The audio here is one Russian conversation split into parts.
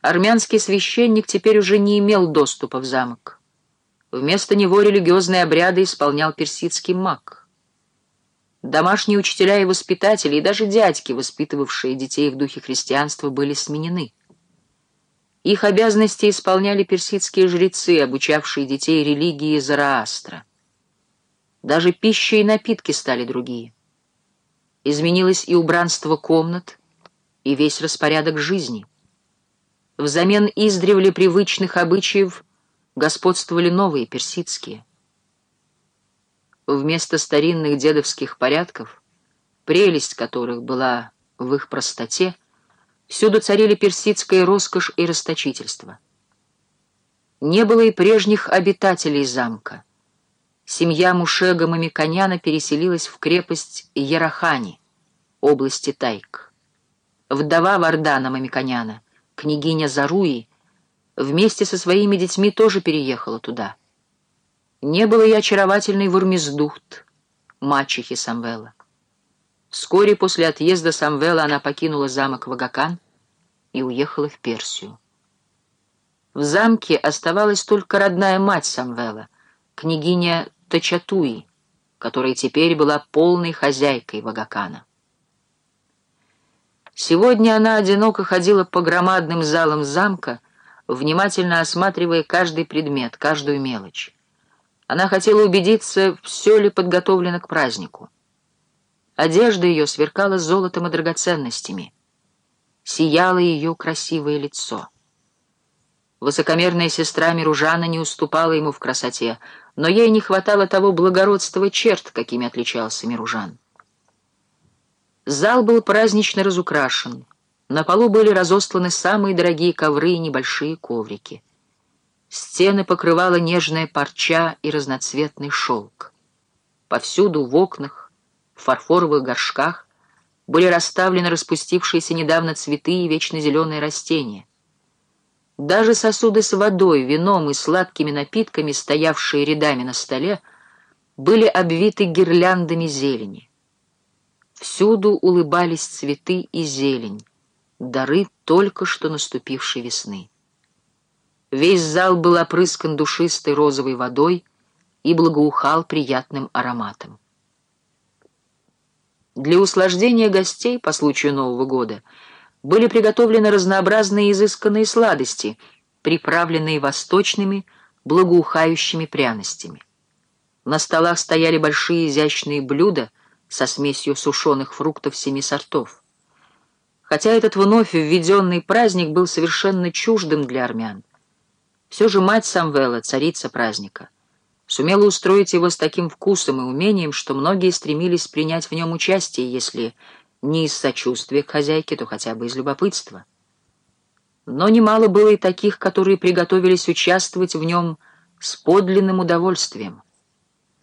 армянский священник теперь уже не имел доступа в замок. Вместо него религиозные обряды исполнял персидский маг. Домашние учителя и воспитатели, и даже дядьки, воспитывавшие детей в духе христианства, были сменены. Их обязанности исполняли персидские жрецы, обучавшие детей религии Зараастра. Даже пища и напитки стали другие. Изменилось и убранство комнат, и весь распорядок жизни. Взамен издревле привычных обычаев господствовали новые персидские. Вместо старинных дедовских порядков, прелесть которых была в их простоте, всюду царили персидская роскошь и расточительство. Не было и прежних обитателей замка. Семья Мушега Мамиконяна переселилась в крепость Ярахани, области Тайк. Вдова Вардана Мамиконяна, княгиня Заруи, вместе со своими детьми тоже переехала туда. Не было и очаровательной Вурмиздухт, мачехи Самвела. Вскоре после отъезда Самвела она покинула замок Вагакан и уехала в Персию. В замке оставалась только родная мать Самвела, княгиня Тачатуи, которая теперь была полной хозяйкой Вагакана. Сегодня она одиноко ходила по громадным залам замка, внимательно осматривая каждый предмет, каждую мелочь. Она хотела убедиться, все ли подготовлено к празднику. Одежда ее сверкала золотом и драгоценностями. Сияло ее красивое лицо. Высокомерная сестра Миружана не уступала ему в красоте, но ей не хватало того благородства черт, какими отличался Миружан. Зал был празднично разукрашен. На полу были разосланы самые дорогие ковры и небольшие коврики. Стены покрывала нежная парча и разноцветный шелк. Повсюду в окнах, в фарфоровых горшках были расставлены распустившиеся недавно цветы и вечно зеленые растения. Даже сосуды с водой, вином и сладкими напитками, стоявшие рядами на столе, были обвиты гирляндами зелени. Всюду улыбались цветы и зелень дары только что наступившей весны. Весь зал был опрыскан душистой розовой водой и благоухал приятным ароматом. Для услаждения гостей по случаю Нового года были приготовлены разнообразные изысканные сладости, приправленные восточными, благоухающими пряностями. На столах стояли большие изящные блюда со смесью сушеных фруктов семи сортов. Хотя этот вновь введенный праздник был совершенно чуждым для армян. Все же мать Самвела, царица праздника, сумела устроить его с таким вкусом и умением, что многие стремились принять в нем участие, если не из сочувствия к хозяйке, то хотя бы из любопытства. Но немало было и таких, которые приготовились участвовать в нем с подлинным удовольствием.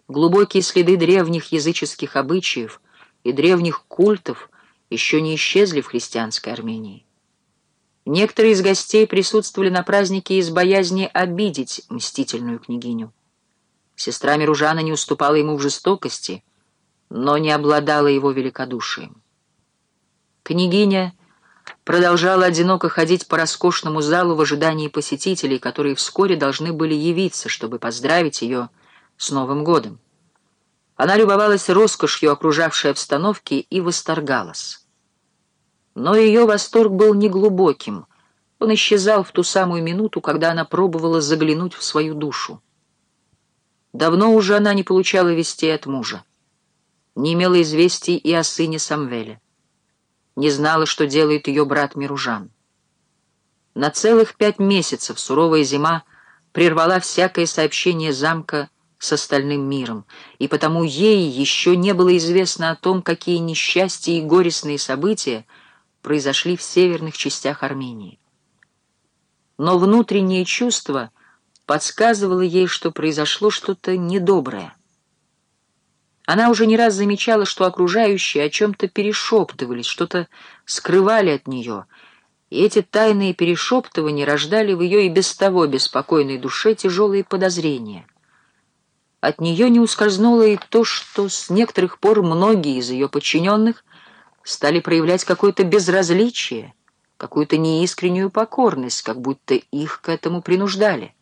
Глубокие следы древних языческих обычаев и древних культов — еще не исчезли в христианской Армении. Некоторые из гостей присутствовали на празднике из боязни обидеть мстительную княгиню. Сестра Миружана не уступала ему в жестокости, но не обладала его великодушием. Княгиня продолжала одиноко ходить по роскошному залу в ожидании посетителей, которые вскоре должны были явиться, чтобы поздравить ее с Новым годом. Она любовалась роскошью окружавшей обстановки и восторгалась. Но ее восторг был неглубоким. Он исчезал в ту самую минуту, когда она пробовала заглянуть в свою душу. Давно уже она не получала вестей от мужа. Не имела известий и о сыне Самвеле. Не знала, что делает ее брат Миружан. На целых пять месяцев суровая зима прервала всякое сообщение замка с остальным миром, и потому ей еще не было известно о том, какие несчастья и горестные события произошли в северных частях Армении. Но внутреннее чувство подсказывало ей, что произошло что-то недоброе. Она уже не раз замечала, что окружающие о чем-то перешептывались, что-то скрывали от нее, и эти тайные перешептывания рождали в ее и без того беспокойной душе тяжелые подозрения — от нее не ускользнуло и то, что с некоторых пор многие из ее подчиненных стали проявлять какое-то безразличие какую-то неискреннюю покорность, как будто их к этому принуждали.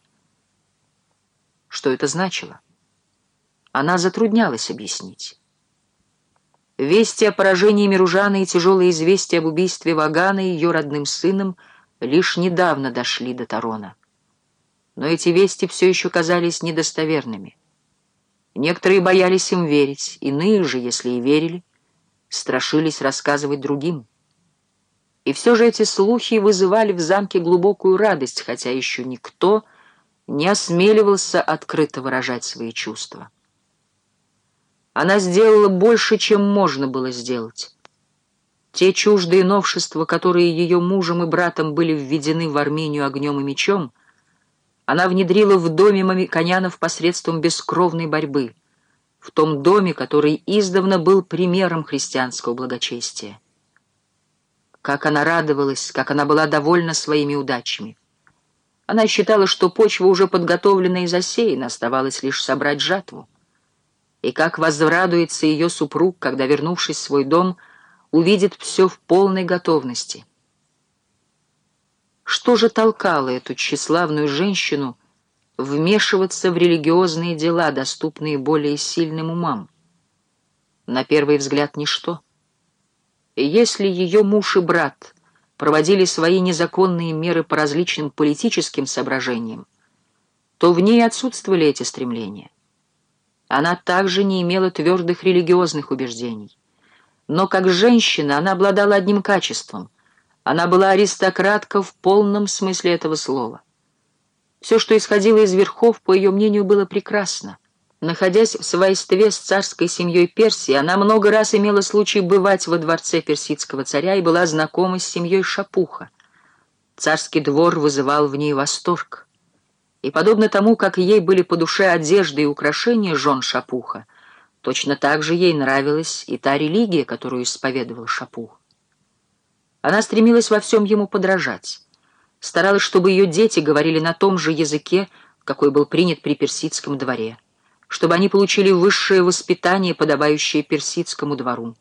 Что это значило? Она затруднялась объяснить. Вести о поражении Миружана и тяжелые известия об убийстве Вагана и ее родным сыном лишь недавно дошли до Тарона. Но эти вести все еще казались недостоверными. Некоторые боялись им верить, иные же, если и верили, страшились рассказывать другим. И все же эти слухи вызывали в замке глубокую радость, хотя еще никто не осмеливался открыто выражать свои чувства. Она сделала больше, чем можно было сделать. Те чуждые новшества, которые ее мужем и братом были введены в Армению огнем и мечом, она внедрила в доме мамиконянов посредством бескровной борьбы, в том доме, который издавна был примером христианского благочестия. Как она радовалась, как она была довольна своими удачами. Она считала, что почва уже подготовлена и засеяна, оставалось лишь собрать жатву. И как возрадуется ее супруг, когда, вернувшись в свой дом, увидит все в полной готовности. Что же толкало эту тщеславную женщину вмешиваться в религиозные дела, доступные более сильным умам? На первый взгляд, ничто. Если ее муж и брат проводили свои незаконные меры по различным политическим соображениям, то в ней отсутствовали эти стремления. Она также не имела твердых религиозных убеждений. Но как женщина она обладала одним качеством. Она была аристократка в полном смысле этого слова. Все, что исходило из верхов, по ее мнению, было прекрасно. Находясь в свойстве с царской семьей Персии, она много раз имела случай бывать во дворце персидского царя и была знакома с семьей Шапуха. Царский двор вызывал в ней восторг. И подобно тому, как ей были по душе одежды и украшения жен Шапуха, точно так же ей нравилась и та религия, которую исповедовал Шапух. Она стремилась во всем ему подражать. Старалась, чтобы ее дети говорили на том же языке, какой был принят при персидском дворе чтобы они получили высшее воспитание, подобающее персидскому двору.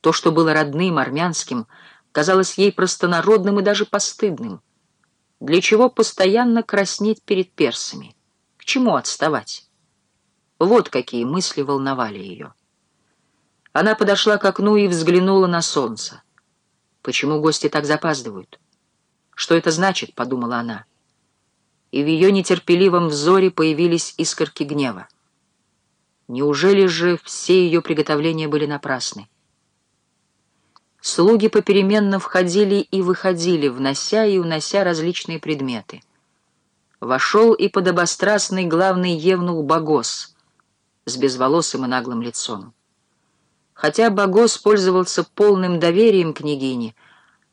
То, что было родным, армянским, казалось ей простонародным и даже постыдным. Для чего постоянно краснеть перед персами? К чему отставать? Вот какие мысли волновали ее. Она подошла к окну и взглянула на солнце. Почему гости так запаздывают? Что это значит, подумала она и в ее нетерпеливом взоре появились искорки гнева. Неужели же все ее приготовления были напрасны? Слуги попеременно входили и выходили, внося и унося различные предметы. Вошел и подобострастный главный евнух Багос с безволосым и наглым лицом. Хотя Багос пользовался полным доверием княгини,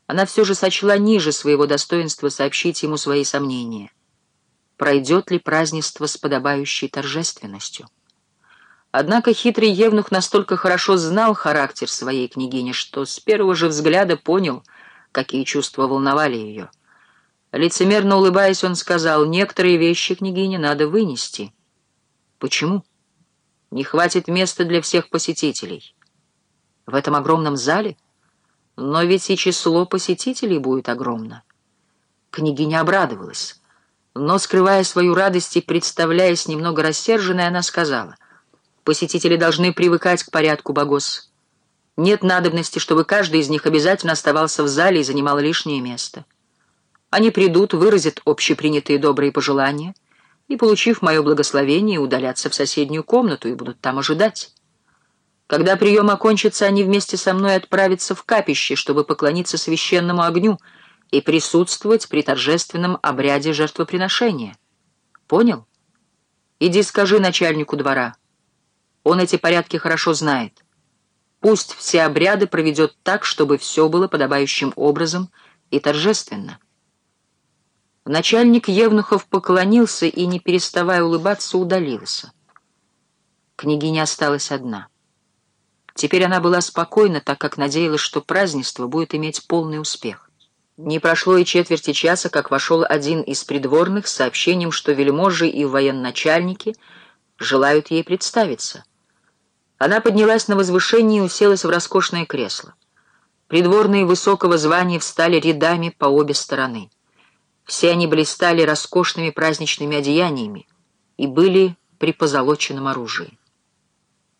она все же сочла ниже своего достоинства сообщить ему свои сомнения — пройдет ли празднество с подобающей торжественностью. Однако хитрый Евнух настолько хорошо знал характер своей княгини, что с первого же взгляда понял, какие чувства волновали ее. Лицемерно улыбаясь, он сказал, «Некоторые вещи, княгине, надо вынести». «Почему?» «Не хватит места для всех посетителей». «В этом огромном зале?» «Но ведь и число посетителей будет огромно». Княгиня обрадовалась. Но, скрывая свою радость и представляясь немного рассерженной, она сказала, «Посетители должны привыкать к порядку, Богос. Нет надобности, чтобы каждый из них обязательно оставался в зале и занимал лишнее место. Они придут, выразят общепринятые добрые пожелания и, получив мое благословение, удалятся в соседнюю комнату и будут там ожидать. Когда прием окончится, они вместе со мной отправятся в капище, чтобы поклониться священному огню — и присутствовать при торжественном обряде жертвоприношения. Понял? Иди скажи начальнику двора. Он эти порядки хорошо знает. Пусть все обряды проведет так, чтобы все было подобающим образом и торжественно. Начальник Евнухов поклонился и, не переставая улыбаться, удалился. Княгиня осталась одна. Теперь она была спокойна, так как надеялась, что празднество будет иметь полный успех. Не прошло и четверти часа, как вошел один из придворных с сообщением, что вельможи и военачальники желают ей представиться. Она поднялась на возвышение и уселась в роскошное кресло. Придворные высокого звания встали рядами по обе стороны. Все они блистали роскошными праздничными одеяниями и были при позолоченном оружии.